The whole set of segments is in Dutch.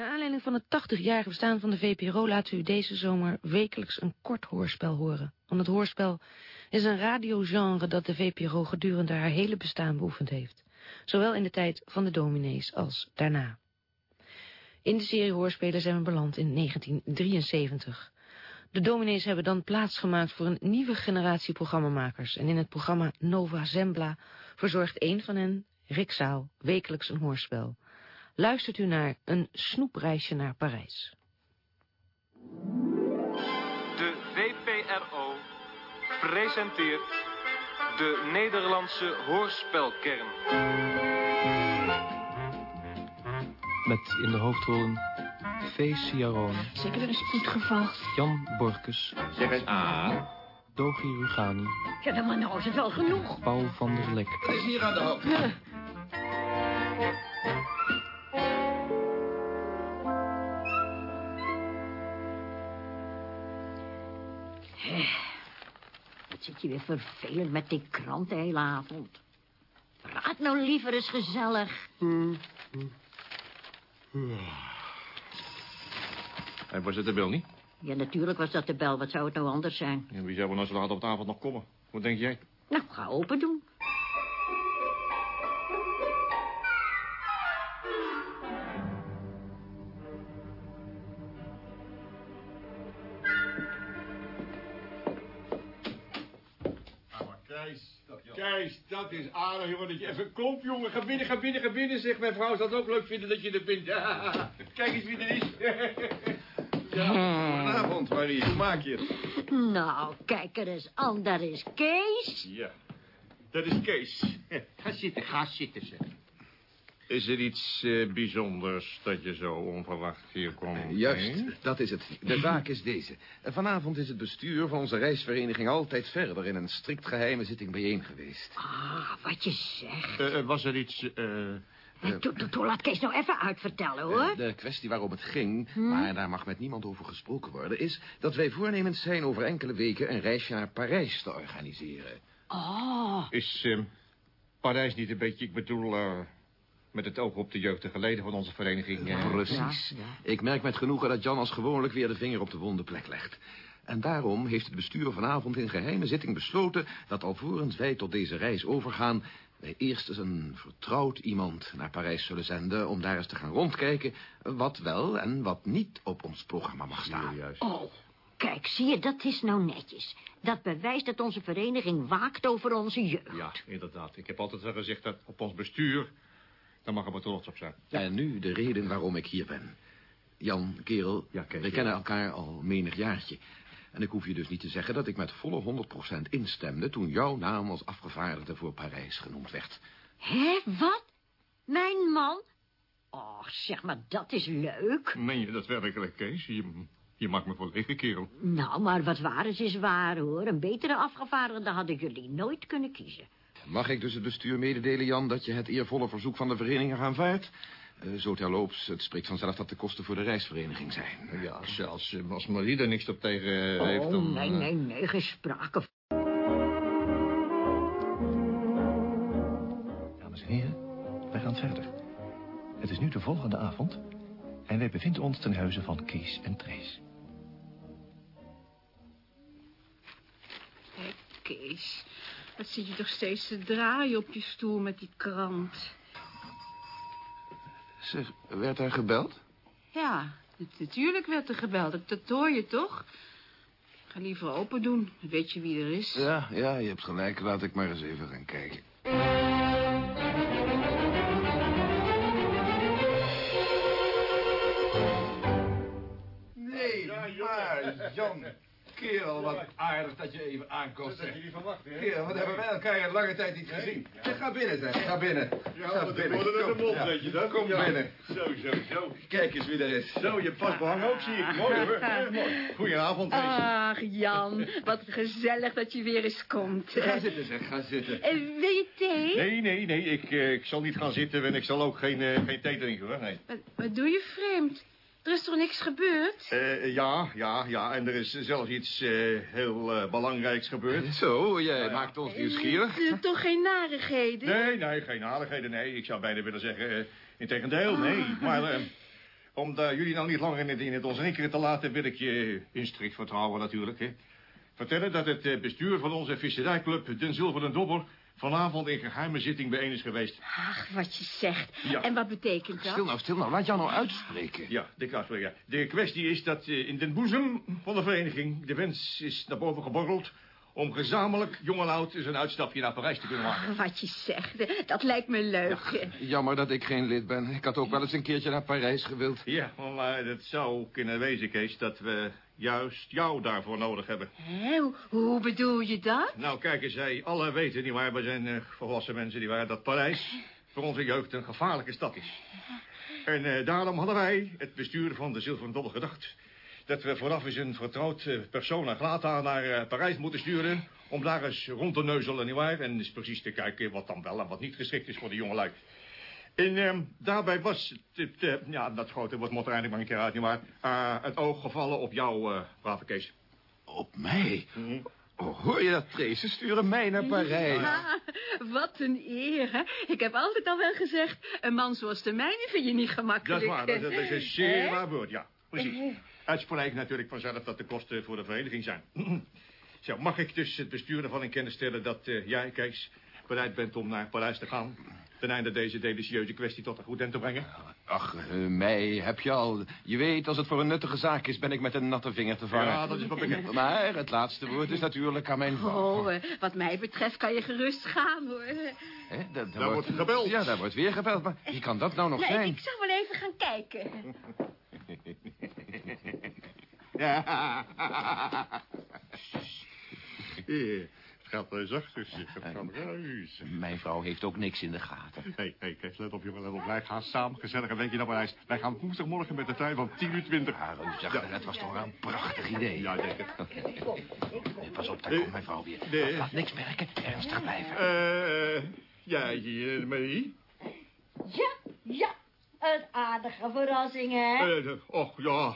Naar aanleiding van het 80-jarige bestaan van de VPRO laten u deze zomer wekelijks een kort hoorspel horen. Want het hoorspel is een radiogenre dat de VPRO gedurende haar hele bestaan beoefend heeft. Zowel in de tijd van de dominees als daarna. In de serie hoorspelen zijn we beland in 1973. De dominees hebben dan plaatsgemaakt voor een nieuwe generatie programmamakers. En in het programma Nova Zembla verzorgt een van hen, Rick Zaal, wekelijks een hoorspel. Luistert u naar een snoepreisje naar Parijs. De VPRO presenteert de Nederlandse hoorspelkern. Met in de hoofdrollen Fee Ciarone, Zeker een spoedgeval. Jan Borkus, Zeg eens A. Dogi Rugani, Ja, dan maar nou is het wel genoeg. Paul van der Lek. Wat is hier aan de hand? Wat zit je weer vervelend met die krant de hele avond. Praat nou liever eens gezellig. En was het de bel niet? Ja, natuurlijk was dat de bel. Wat zou het nou anders zijn? En wie zou er nou zo laat op de avond nog komen? Wat denk jij? Nou, ga open doen. Kees, Kees, dat is aardig, jongen, dat je even komt, jongen. Ga binnen, ga binnen, ga binnen, zeg. Mijn vrouw zal het ook leuk vinden dat je er bent. Kijk eens wie er is. Goedenavond, Marie. Hoe maak je het? Nou, kijk er eens aan. Daar is Kees. Ja, dat is Kees. Ga zitten, ga zitten, zeg. Is er iets eh, bijzonders dat je zo onverwacht hier komt? Juist, hè? dat is het. De zaak is deze. Vanavond is het bestuur van onze reisvereniging altijd verder in een strikt geheime zitting bijeen geweest. Ah, wat je zegt. Eh, eh, was er iets... eh, Toe, laat Kees nou even uitvertellen, hoor. De kwestie waarom het ging, maar daar mag met niemand over gesproken worden, is dat wij voornemens zijn over enkele weken een reisje naar Parijs te organiseren. Oh, is eh, Parijs niet een beetje... Ik bedoel, eh, met het oog op de jeugdige leden van onze vereniging... eh, Precies. ja, ja. Ik merk met genoegen dat Jan als gewoonlijk weer de vinger op de wonde plek legt. En daarom heeft het bestuur vanavond in geheime zitting besloten... dat alvorens wij tot deze reis overgaan... wij eerst eens een vertrouwd iemand naar Parijs zullen zenden... om daar eens te gaan rondkijken wat wel en wat niet op ons programma mag staan. juist. oh. Kijk, zie je, dat is nou netjes. Dat bewijst dat onze vereniging waakt over onze jeugd. Ja, inderdaad. Ik heb altijd wel gezegd dat op ons bestuur... daar mag er maar trots op zijn. En nu de reden waarom ik hier ben. Jan, kerel, Ja, Kees, we ja. kennen elkaar al menig jaartje. En ik hoef je dus niet te zeggen dat ik met volle 100% instemde... toen jouw naam als afgevaardigde voor Parijs genoemd werd. Hé, wat? Mijn man? Och, zeg maar, dat is leuk. Meen je dat werkelijk, Kees? Je, je maakt me voor liggen, kerel. Nou, maar wat waar is, is waar, hoor. Een betere afgevaardigde hadden jullie nooit kunnen kiezen. Mag ik dus het bestuur mededelen, Jan, dat je het eervolle verzoek van de vereniging aanvaardt? Eh, zo terloops, het spreekt vanzelf dat de kosten voor de reisvereniging zijn. Ja, zelfs als Marie er niks op tegen eh, heeft... Oh, nee, nee, nee, geen sprake Dames en heren, wij gaan verder. Het is nu de volgende avond en wij bevinden ons ten huize van Kees en Trace. Hé, Kees. Wat zit je toch steeds te draaien op je stoel met die krant? Zeg, werd er gebeld? Ja, nat- natuurlijk werd er gebeld. Dat, dat hoor je toch? Ga liever open doen. Dan weet je wie er is. Ja, ja, je hebt gelijk. Laat ik maar eens even gaan kijken. Nee, maar, Jan. Kerel, wat aardig dat je even aankomt. Dat je niet verwacht, hè? Kerel, wat hebben wij elkaar in lange tijd niet gezien. Ga binnen, zeg. Ga binnen. ga binnen. Kom, ja. weet je dat? Kom Ja. binnen. Zo, zo, zo. Kijk eens wie er is. Zo, je pas behang ook, zie ik. Mooi, hoor. Mooi. Goedenavond. Ach, Jan. Wat gezellig dat je weer eens komt. Ga zitten, zeg. Ga zitten. Eh, wil je thee? Nee, nee, nee. Ik, eh, ik zal niet gaan zitten en ik zal ook geen, eh, geen thee drinken, hoor. Nee. Wat, wat doe je vreemd? Er is toch niks gebeurd? Eh, ja, ja, ja. En er is zelfs iets eh, heel eh, belangrijks gebeurd. Zo, jij maakt ons nieuwsgierig. Eh, toch geen narigheden? Nee, nee, geen aardigheden, nee. Ik zou bijna willen zeggen, uh, integendeel, nee. Maar eh, om jullie nou niet langer in het, in het onzekere te laten... wil ik je in strikt vertrouwen natuurlijk, hè. Vertellen dat het eh, bestuur van onze visserijclub, Den Zilveren Dobber... vanavond in geheime zitting bijeen is geweest. Ach, wat je zegt. Ja. En wat betekent dat? Stil nou, stil nou. Laat Jan nou uitspreken. Ja, de uitspreken. De kwestie is dat eh, in den boezem van de vereniging... de wens is naar boven geborreld... om gezamenlijk, jong en oud, eens een uitstapje naar Parijs te kunnen maken. Ach, wat je zegt. Dat lijkt me leuk. Jammer dat ik geen lid ben. Ik had ook wel eens een keertje naar Parijs gewild. Ja, maar het zou kunnen wezen, Kees, dat we juist jou daarvoor nodig hebben. Hé, hoe, bedoel je dat? Nou, kijk eens, zij alle weten, nietwaar, we zijn eh, volwassen mensen, nietwaar, dat Parijs voor onze jeugd een gevaarlijke stad is. En eh, daarom hadden wij, het bestuur van de Zilveren Dobbel, gedacht... dat we vooraf eens een vertrouwd eh, persoon en glata naar eh, Parijs moeten sturen... om daar eens rond te neuzelen, nietwaar, en eens precies te kijken wat dan wel en wat niet geschikt is voor de jongelui. En ehm, daarbij was het, het, eh, ja, dat grote woord moet er eindelijk maar een keer uit, nietwaar... eh, het oog gevallen op jou, eh brave Kees. Op mij? Oh, hoor je dat, Trace? Ze sturen mij naar Parijs. Wat een eer, hè? Ik heb altijd al wel gezegd... een man zoals de mijne vind je niet Dat gemakkelijk. is waar, dat, dat is een zeer Hè? waar woord, ja. Precies. Uitspreek natuurlijk vanzelf dat de kosten voor de vereniging zijn. Zo, mag ik dus het bestuur ervan in kennis stellen dat eh, jij, Kees, bereid bent om naar Parijs te gaan... ten einde deze delicieuze kwestie tot een goed eind te brengen? Ach, eh, mij heb je al. Je weet, als het voor een nuttige zaak is, ben ik met een natte vinger te vangen. Ja, dat is wel bekend. Maar het laatste woord is natuurlijk aan mijn vrouw. Oh, eh, wat mij betreft kan je gerust gaan, hoor. Hè, da- daar Daar wordt gebeld. Ja, daar wordt weer gebeld. Maar wie kan dat nou nog Nee, zijn? ik zal wel even gaan kijken. Ja. Eh, Het gaat zacht, dus het gaat ruis. Mijn vrouw heeft ook niks in de gaten. Hé, hey, hey, Kees, let op, jongen, let op. Wij gaan samen gezellig een weekje naar Parijs. Wij gaan woensdagmorgen met de trein van 10 uur 20. Ja, zeg, dat was toch een prachtig idee. Ja, denk het. Nee, pas op, daar komt mijn vrouw weer. Nee. Laat niks merken, ernstig blijven. Eh, ja, hier, Marie. Ja, ja. Een aardige verrassing, hè? Eh, och, ja.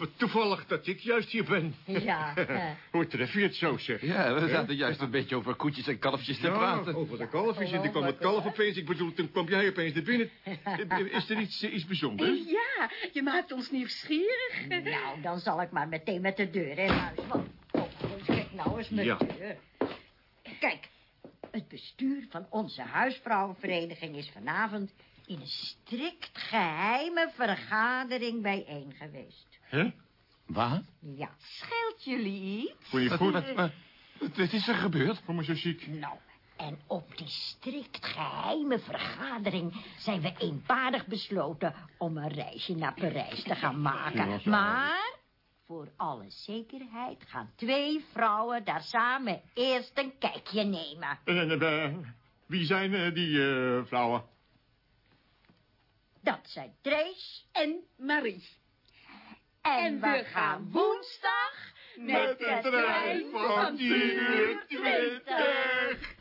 Wat Toevallig dat ik juist hier ben. Ja, eh. Hoe tref je het zo, zeg? Ja, we zaten juist een beetje over koetjes en kalfjes te Ja, praten. over de kalfjes. En toen kwam het kalf opeens. Ik bedoel, toen kwam jij opeens naar binnen. Is er iets, eh, iets bijzonders? Ja, je maakt ons nieuwsgierig. Nou, dan zal ik maar meteen met de deur in huis. Want, oh, kijk nou eens met Ja. de deur. Kijk, het bestuur van onze huisvrouwenvereniging is vanavond in een strikt geheime vergadering bijeen geweest. Hè? Wat? Ja, Scheelt jullie iets? Vond je het goed? Wat, wat, wat is er gebeurd? Kom maar zo ziek. nou, en op die strikt geheime vergadering zijn we eenparig besloten om een reisje naar Parijs te gaan maken. Maar voor alle zekerheid gaan twee vrouwen daar samen eerst een kijkje nemen. En, eh, eh, wie zijn eh, die eh, vrouwen? Dat zijn Trace En Marie. En, we gaan woensdag Met de trein van 10 uur 20.